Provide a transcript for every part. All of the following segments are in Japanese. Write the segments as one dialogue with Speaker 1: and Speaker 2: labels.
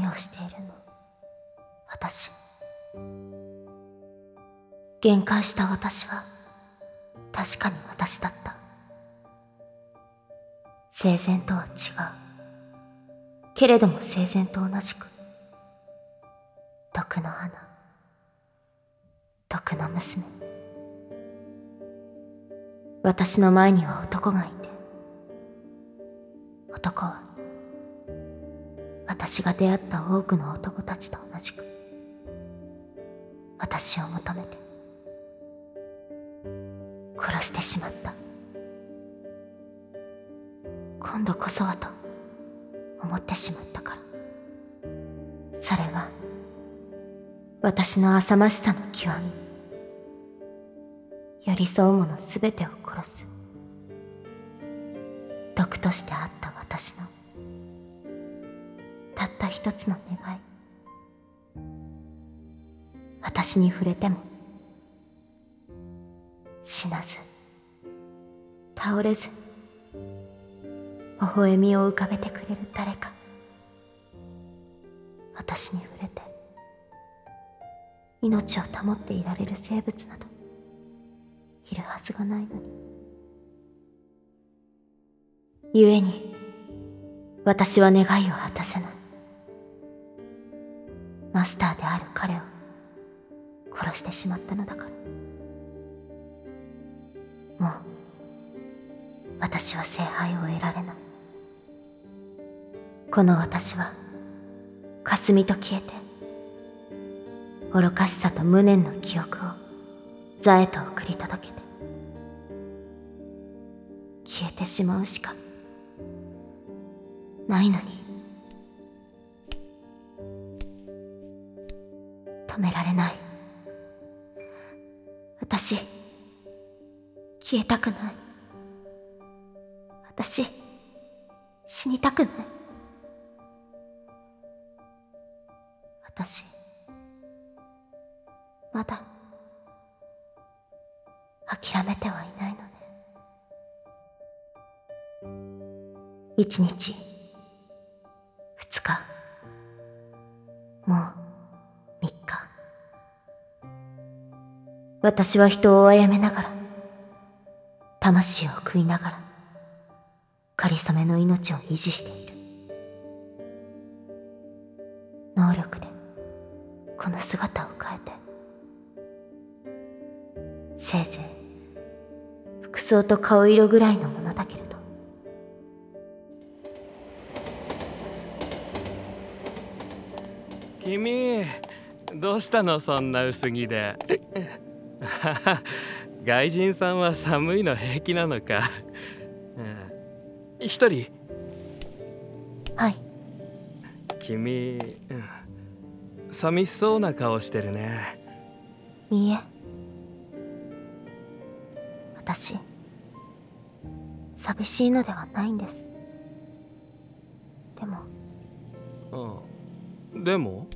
Speaker 1: をしているの？私。限界した私は確かに私だった。生前とは違う。けれども生前と同じく。毒の花。毒の娘。私の前には男がいて。男は私が出会った多くの男たちと同じく私を求めて殺してしまった。今度こそはと思ってしまったから。それは私の浅ましさの極み。寄り添う者すべてを殺す。毒としてあった私のたった一つの願い。私に触れても死なず倒れず微笑みを浮かべてくれる誰か私に触れて命を保っていられる生物などいるはずがないのに。故に私は願いを果たせない。マスターである彼を殺してしまったのだから。もう私は聖杯を得られない。この私は霞と消えて愚かしさと無念の記憶を座へと送り届けて消えてしまうしかないのに。止められない。私消えたくない。私死にたくない。私まだ諦めてはいないのね。一日。私は人を殺めながら魂を食いながら仮初めの命を維持している。能力でこの姿を変えてせいぜい服装と顔色ぐらいのものだけれど。
Speaker 2: 君どうしたのそんな薄着で？外人さんは寒いの平気なのか。一人？
Speaker 1: はい。
Speaker 2: 君、うん。寂しそうな顔してるね。
Speaker 1: いいえ。私寂しいのではないんです。でも。
Speaker 2: うん。でも？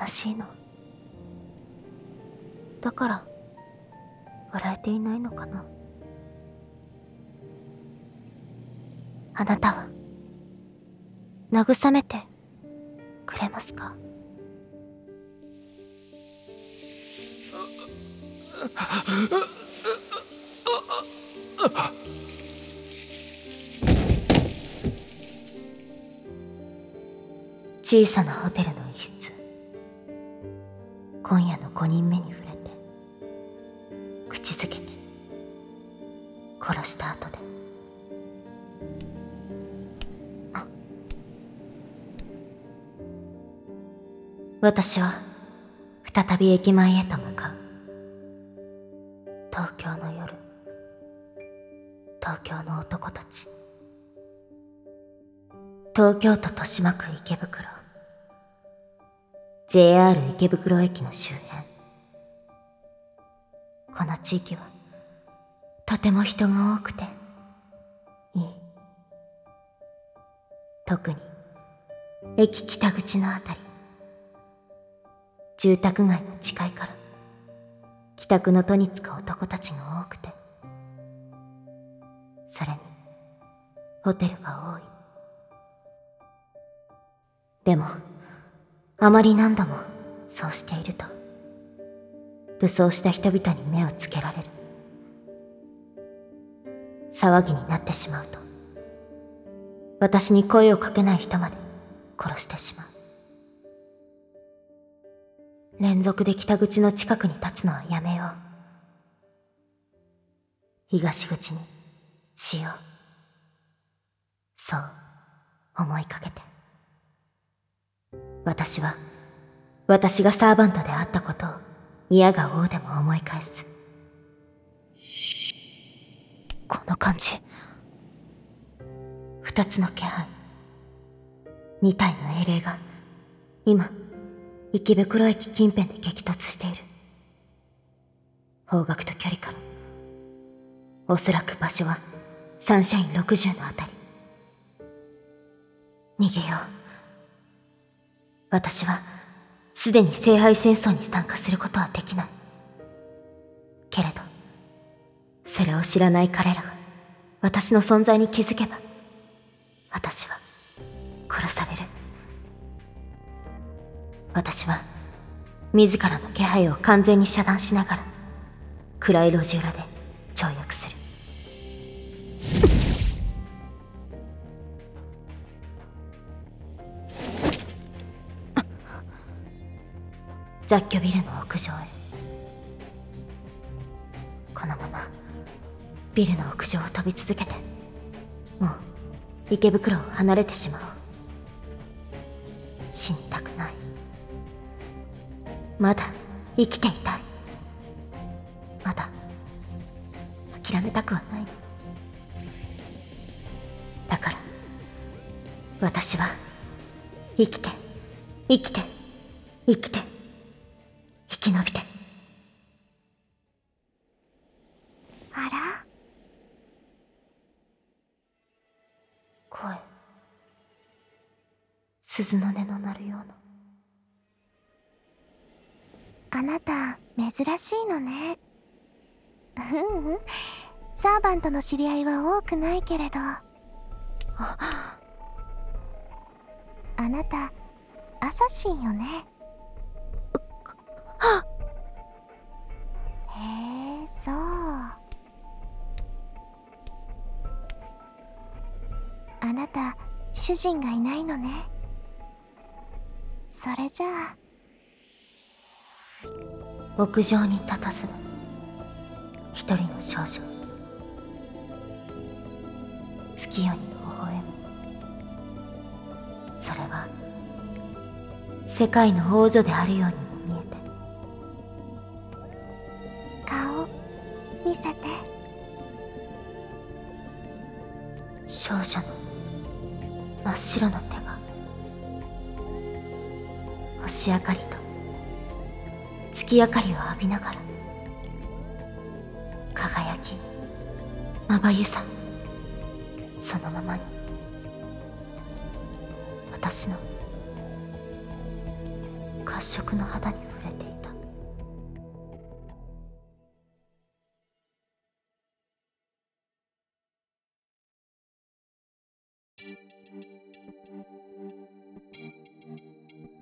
Speaker 1: 悲しいの。だから笑えていないのかな。あなたは慰めてくれますか？小さなホテルの一室。今夜の5人目に触れて口づけて殺した後で。私は再び駅前へと向かう。東京の夜東京の男たち。東京都豊島区池袋。JR 池袋駅の周辺。この地域はとても人が多くていい。特に駅北口のあたり。住宅街が近いから帰宅の途につく男たちが多くて。それにホテルが多い。でもあまり何度もそうしていると。武装した人々に目をつけられる。騒ぎになってしまうと。私に声をかけない人まで殺してしまう。連続で北口の近くに立つのはやめよう。東口にしよう。そう思いかけて。私は私がサーバントであったことを嫌が王でも思い返す。この感じ。二つの気配。二体の英霊が今池袋駅近辺で激突している。方角と距離から。おそらく場所はサンシャイン60のあたり。逃げよう。私はすでに聖杯戦争に参加することはできない。けれどそれを知らない彼らが私の存在に気づけば私は殺される。私は自らの気配を完全に遮断しながら暗い路地裏で雑居ビルの屋上へ。このままビルの屋上を飛び続けてもう池袋を離れてしまおう。死にたくない。まだ生きていたい。まだ諦めたくはない。だから私は生きて生きて生きて。き延びて。
Speaker 3: あら？
Speaker 1: 声。鈴の音の鳴るような。
Speaker 3: あなた珍しいのね。ううん。サーバントの知り合いは多くないけれど。あなたアサシンよね。主人がいないのね。それじゃあ。
Speaker 1: 屋上に佇む一人の少女。月夜に微笑む。それは世界の王女であるようにも見えて。
Speaker 3: 顔見せて。
Speaker 1: 少女の真っ白な手が。星明かりと月明かりを浴びながら輝きまばゆさそのままに私の褐色の肌に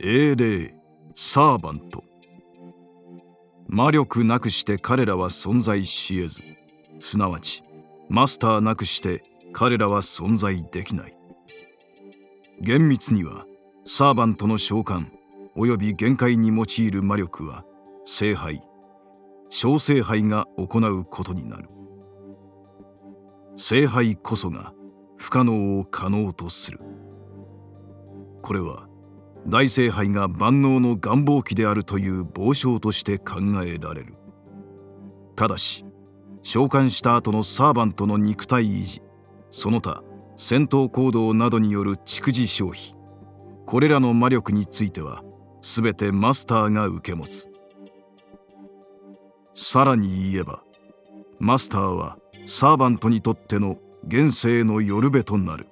Speaker 4: 英霊サーバント。魔力なくして彼らは存在し得ずすなわちマスターなくして彼らは存在できない。厳密にはサーバントの召喚および限界に用いる魔力は聖杯小聖杯が行うことになる。聖杯こそが不可能を可能とする。これは大聖杯が万能の願望機であるという傍証として考えられる。ただし召喚した後のサーバントの肉体維持その他戦闘行動などによる蓄次消費これらの魔力については全てマスターが受け持つ。さらに言えばマスターはサーバントにとっての現世の夜べとなる。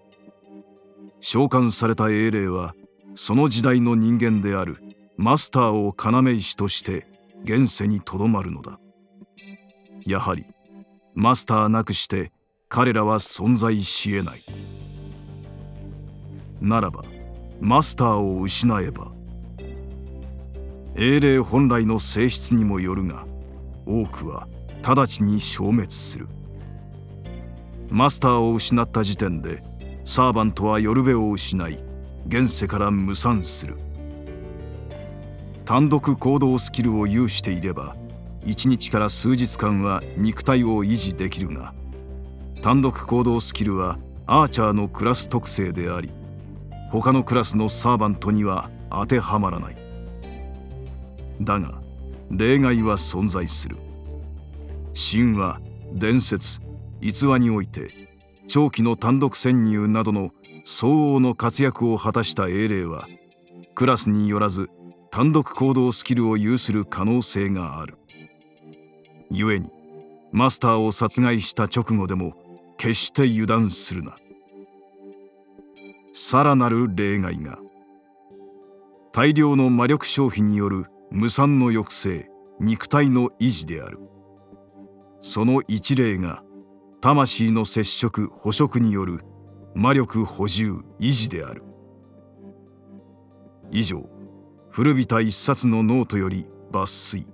Speaker 4: 召喚された英霊はその時代の人間であるマスターを要石として現世にとどまるのだ。やはりマスターなくして彼らは存在しえない。ならばマスターを失えば英霊本来の性質にもよるが多くは直ちに消滅する。マスターを失った時点でサーバントはヨルベを失い現世から無産する。単独行動スキルを有していれば1日から数日間は肉体を維持できるが単独行動スキルはアーチャーのクラス特性であり他のクラスのサーバントには当てはまらない。だが例外は存在する。神話伝説逸話において長期の単独潜入などの相応の活躍を果たした英霊はクラスによらず単独行動スキルを有する可能性がある。故にマスターを殺害した直後でも決して油断するな。さらなる例外が。大量の魔力消費による無産の抑制肉体の維持である。その一例が魂の接触捕食による魔力補充維持である。以上古びた一冊のノートより抜粋。